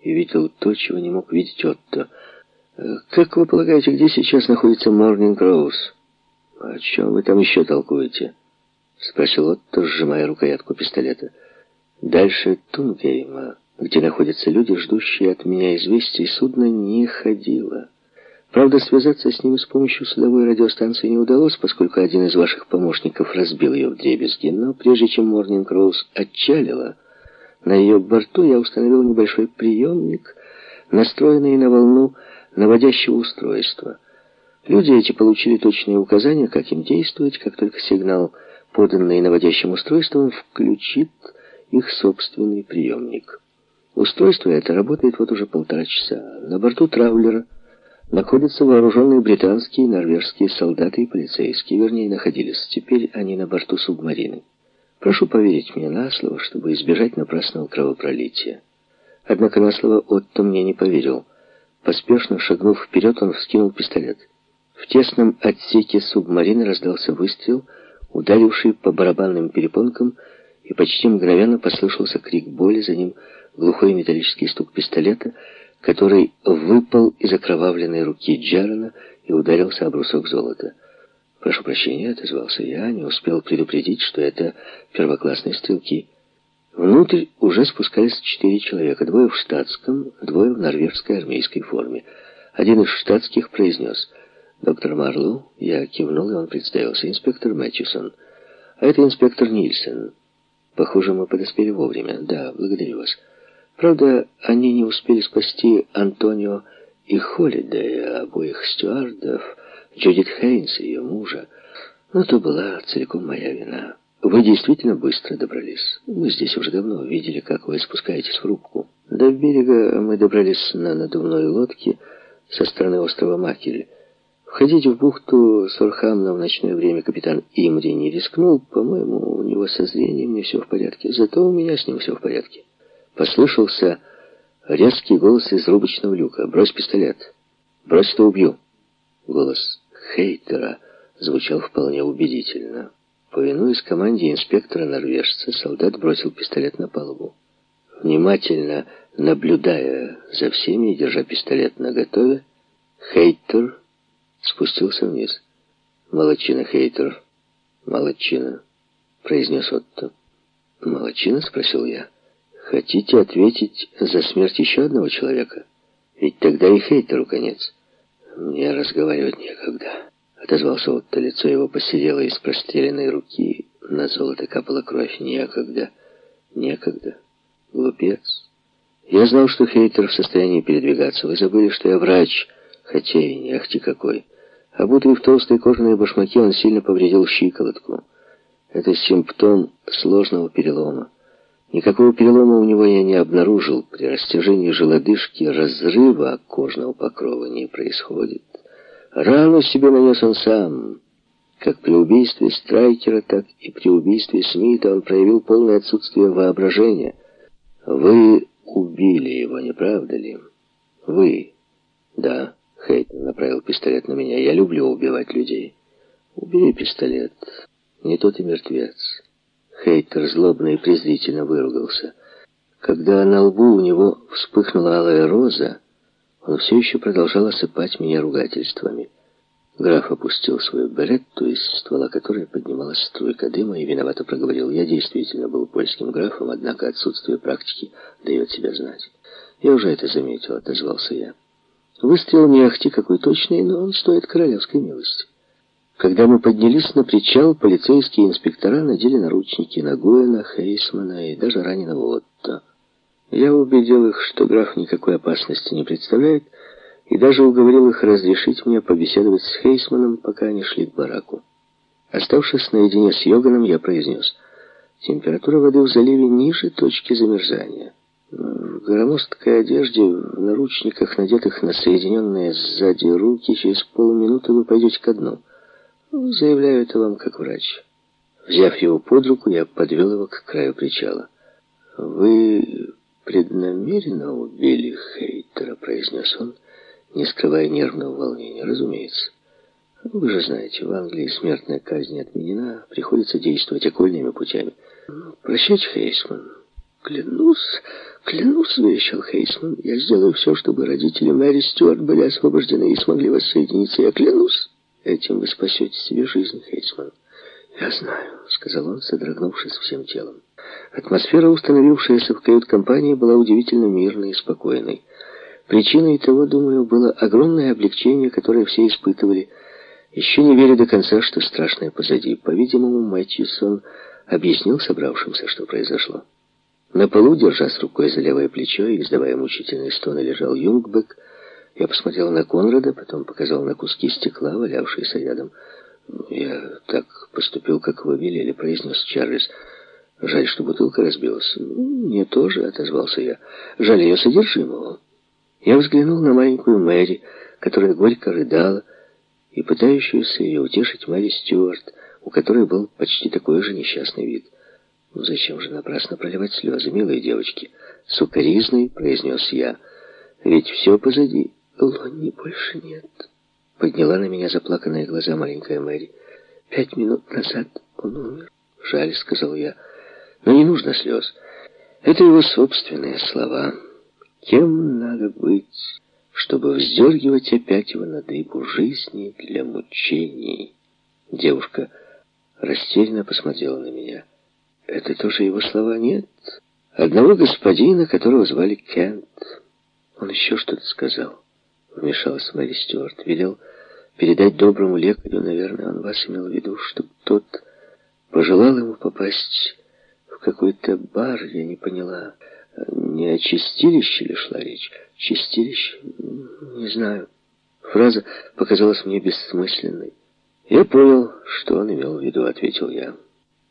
и видел то, чего не мог видеть Отто. «Как вы полагаете, где сейчас находится Морнинг Роуз?» «О чем вы там еще толкуете?» — спросил Отто, сжимая рукоятку пистолета. «Дальше Тунгейма, где находятся люди, ждущие от меня известий, судно не ходило». Правда, связаться с ними с помощью судовой радиостанции не удалось, поскольку один из ваших помощников разбил ее в дребезги. Но прежде чем Морнинг Роуз отчалила, на ее борту я установил небольшой приемник, настроенный на волну наводящего устройства. Люди эти получили точные указания, как им действовать, как только сигнал, поданный наводящим устройством, включит их собственный приемник. Устройство это работает вот уже полтора часа. На борту траулера находятся вооруженные британские и норвежские солдаты и полицейские, вернее, находились. Теперь они на борту субмарины. Прошу поверить мне на слово, чтобы избежать напрасного кровопролития. Однако на слово Отто мне не поверил. Поспешно шагнув вперед, он вскинул пистолет. В тесном отсеке субмарины раздался выстрел, ударивший по барабанным перепонкам, и почти мгновенно послышался крик боли, за ним глухой металлический стук пистолета — который выпал из окровавленной руки Джарена и ударился об брусок золота. «Прошу прощения», — отозвался я, не успел предупредить, что это первоклассные стрелки. Внутрь уже спускались четыре человека, двое в штатском, двое в норвежской армейской форме. Один из штатских произнес «Доктор Марлоу». Я кивнул, и он представился. «Инспектор Мэтчисон». «А это инспектор Нильсон». «Похоже, мы подоспели вовремя». «Да, благодарю вас». Правда, они не успели спасти Антонио и Холидея, обоих стюардов, Джудит Хейнс и ее мужа. Но то была целиком моя вина. Вы действительно быстро добрались. Мы здесь уже давно видели, как вы спускаетесь в рубку. До берега мы добрались на надувной лодке со стороны острова Макель. Входить в бухту Сорхамна в ночное время капитан Имри не рискнул. По-моему, у него со зрением не все в порядке. Зато у меня с ним все в порядке. Послышался резкий голос из рубочного люка. «Брось пистолет! Брось, то убью!» Голос Хейтера звучал вполне убедительно. Повинуясь команде инспектора-норвежца, солдат бросил пистолет на палубу. Внимательно наблюдая за всеми держа пистолет наготове, Хейтер спустился вниз. «Молодчина, Хейтер, молодчина», — произнес Отто. «Молодчина?» — спросил я. Хотите ответить за смерть еще одного человека? Ведь тогда и хейтеру конец. Мне разговаривать некогда. Отозвался Отто, лицо его посидело из простреленной руки. На золото капала кровь. Некогда. Некогда. Глупец. Я знал, что хейтер в состоянии передвигаться. Вы забыли, что я врач, хотя и не ахти какой. Обутый в толстые кожаные башмаки, он сильно повредил щиколотку. Это симптом сложного перелома. Никакого перелома у него я не обнаружил. При растяжении же разрыва кожного покрова не происходит. Рану себе нанес он сам. Как при убийстве Страйкера, так и при убийстве Смита он проявил полное отсутствие воображения. Вы убили его, не правда ли? Вы. Да, Хейтон направил пистолет на меня. Я люблю убивать людей. Убери пистолет. Не тот и мертвец. Хейтер злобно и презрительно выругался. Когда на лбу у него вспыхнула алая роза, он все еще продолжал осыпать меня ругательствами. Граф опустил свою беретту, из ствола которой поднималась струйка дыма, и виновато проговорил. Я действительно был польским графом, однако отсутствие практики дает себя знать. Я уже это заметил, отозвался я. Выстрел не ахти какой точный, но он стоит королевской милости. Когда мы поднялись на причал, полицейские инспектора надели наручники на Гуэна, Хейсмана и даже раненого Отто. Я убедил их, что граф никакой опасности не представляет, и даже уговорил их разрешить мне побеседовать с Хейсманом, пока они шли к бараку. Оставшись наедине с Йоганом, я произнес, температура воды в заливе ниже точки замерзания. В громоздкой одежде, в наручниках, надетых на соединенные сзади руки, через полминуты вы пойдете ко дну. Заявляю это вам как врач. Взяв его под руку, я подвел его к краю причала. «Вы преднамеренно убили Хейтера», — произнес он, не скрывая нервного волнения. «Разумеется. Вы же знаете, в Англии смертная казнь отменена, приходится действовать окольными путями. Прощайте, Хейсман. Клянусь, «Клянусь», — верещал Хейсман, — «я сделаю все, чтобы родители Мэри Стюарт были освобождены и смогли воссоединиться. Я клянусь, этим вы спасете себе жизнь, Хейсман». «Я знаю», — сказал он, содрогнувшись всем телом. Атмосфера, установившаяся в кают-компании, была удивительно мирной и спокойной. Причиной того, думаю, было огромное облегчение, которое все испытывали, еще не веря до конца, что страшное позади. По-видимому, Мэтьюсон объяснил собравшимся, что произошло. На полу, держась рукой за левое плечо и издавая мучительные стоны, лежал Юнгбек. Я посмотрел на Конрада, потом показал на куски стекла, валявшиеся рядом. «Я так поступил, как вы велели», — произнес Чарльз. «Жаль, что бутылка разбилась». «Мне тоже», — отозвался я. «Жаль ее содержимого». Я взглянул на маленькую Мэри, которая горько рыдала, и пытающуюся ее утешить Мэри Стюарт, у которой был почти такой же несчастный вид. «Ну зачем же напрасно проливать слезы, милые девочки?» Сукаризной произнес я. «Ведь все позади. Лонни больше нет». Подняла на меня заплаканные глаза маленькая Мэри. «Пять минут назад он умер». «Жаль», — сказал я. «Но не нужно слез. Это его собственные слова. Кем надо быть, чтобы вздергивать опять его на дыбу жизни для мучений?» Девушка растерянно посмотрела на меня. Это тоже его слова нет. Одного господина, которого звали Кент. Он еще что-то сказал. Вмешалась Мэри Стюарт. Велел передать доброму лекарю, наверное, он вас имел в виду, чтобы тот пожелал ему попасть в какой-то бар, я не поняла. Не о чистилище ли шла речь? Чистилище? Не знаю. Фраза показалась мне бессмысленной. Я понял, что он имел в виду, ответил я.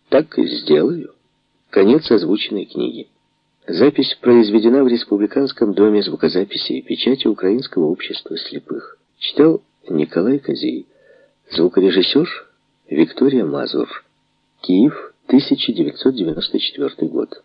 Так и сделаю. Конец озвученной книги. Запись произведена в Республиканском доме звукозаписи и печати Украинского общества слепых. Читал Николай Козей. Звукорежиссер Виктория Мазур. Киев, 1994 год.